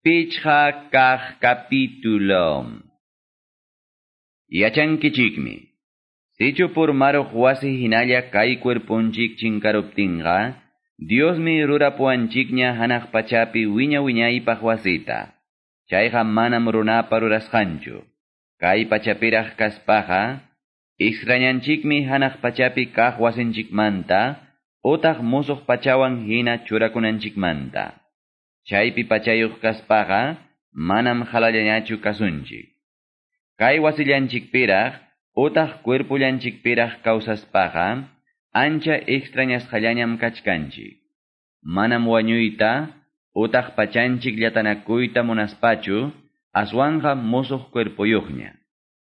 Pichha kah Yachan kichikmi. Sicho por maro huasi hinaya kai cuerponchik chinkaroptinga, Dios mi rura puanchikña hanaj pachapi wiña wiñai pahuasita. Chayha manam runa paruras hancho. Kai pachapiraj kaspaja, Ixrañanchikmi hanaj pachapi kah wasinchikmanta, Otak musuh pachawan hina churakunanchikmanta. Chaypi pachayuq kaspaqa manam halallañachu kasunchik. Kay wasillanchikpiraq utaq cuerpullanchikpiraq kawsaspaqa ancha extrañasqallañam kachkanchik. Manam wañuyta utaq pachanchik llatanakuyta munaspachu aswanja musuq cuerpuyuqña,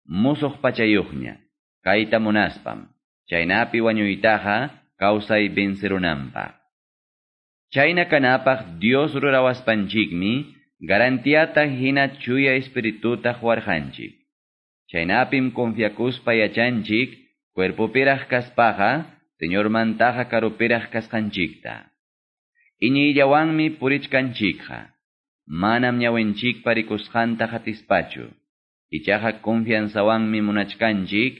musuq pachayuqña, kayta munaspam. Chaynapi wañuytaqa kawsay vencerunanpaq. Chayna kanapaq Dios rurawaspanchikmi garantiata hina chuya espirituta huarjanchik. Chaynapim confiakuspa yachanchik cuerpopiraq kaspaqa Señor mantaja karopiraq kasqanchikta. Iñillawanmi purichkanchikqa. Manam ñawenchikpa rikusqanta hatispachu. Ichaqa confianzawanmi munachkanchik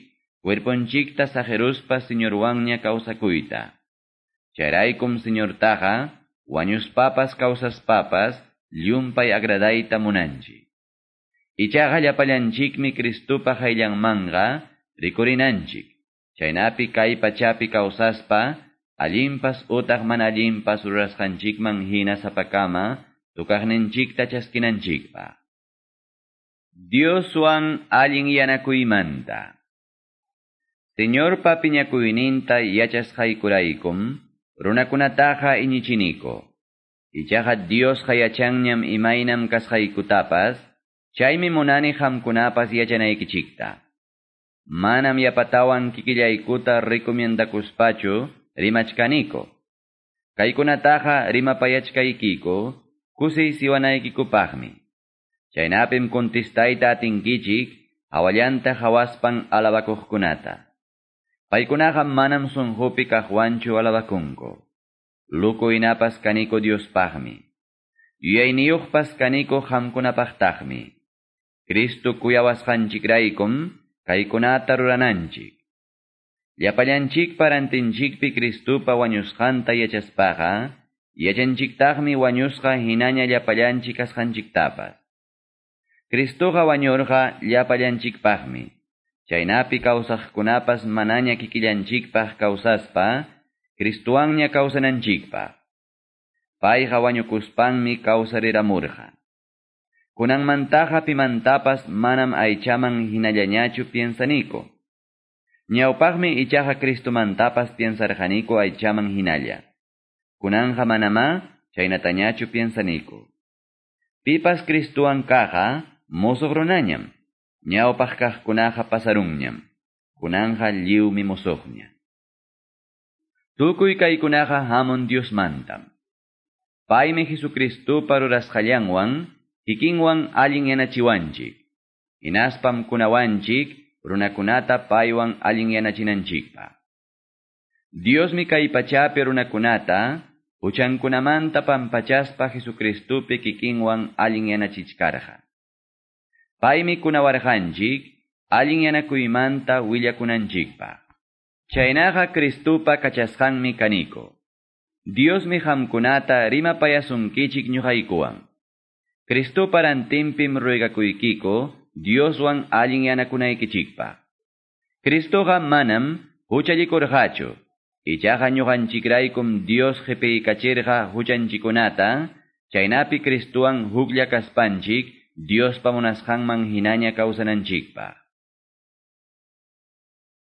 cuerponchikta sajeruspa Señorwanña kawsakuyta. Chayraykum Señortaqa wañuspapas kawsaspapas llumpay agradayta munanchik. Ichaqa llapallanchikmi Cristupa hayllanmanqa rikurinanchik. Chaynapi kay pachapi kawsaspa allimpas utaq mana allimpas rurasqanchikman hina sapakama tukaqninchikta chaskinanchikpa. Dioswan allin yanakuymanta. Señor papiñakuyninta yachasqaykuraykum, runakunataqa iñichiniko. Ichaqa Dios hayachanñam imaynam kasqaykutapas, chaymi munani hamkunapas yachanaykichikta. Manam yapatawan kikillaykuta recomendakuspachu rimachkaniko. Kaykunataqa rimapayachkaykiko, kusay siwanaykikupaqmi. Chaynapim contestayta atinkichik, hawallanta hawaspan alabakuqkunata. Paykunaqa manam sunhupi kaqwanchu alabakunko. Luko inapas kaniko Diospaqmi. Yuyayniyuqpas kaniko hamkunapaqtaqmi. Cristo kuyawasqanchikraykum kaykunata rurananchik. Llapallanchik parantinchikpi Cristupa wañusqanta yachaspaqa, yachanchiktaqmi wañusqa hinaña llapallanchik asqanchiktapas. Cristoqa wañurqa llapallanchikpaqmi. Chaynapi kawsaqkunapas manaña kikillanchikpaq kawsaspa, Cristuanña kawsananchikpaq. Payqa wañukuspanmi kawsariramurqa. Kunanmantaqa pimantapas manam aychaman hinallañachu piensaniko. Ñawpaqmi ichaqa Cristumantapas piensarqaniko aychaman hinalla. Kunanja manama chaynatañachu piensaniko. Pipas Cristuan kaqa musuq runañam. Ñawpaq kaqkunaqa pasarunñam. Kunanja lliwmi musuqña. Tukuy kaykunaqa hamon Dios mantam. Paymi Jesucristupa rurasqallanwan, kikinwan allin yanachiwanchik. Inaspam kunawanchik, runakunata paywan allin yanachinanchikpa. Diosmi kay pachapi runakunata, huchankunamanta pampachaspa Jesucristupi kikinwan allin yanachichkarqa. Paymi kunawarqanchik, allin yanakuymanta willakunanchikpa. Chaynaqa Cristupa kachasqanmi kaniko. Diosmi hamkunata rimapayasunkichik ñuqaykuwan. Cristupa rantimpim ruegakuykiko, Dioswan allin yanakunaykichikpa. Cristoqa manam huchallikurqachu. Ichaqa ñuqanchikraykum Dios qhipiykachirqa huchanchikunata, chaynapi Cristuwan huklla kaspanchik, Diospa munasqanman hinaña kawsananchikpa.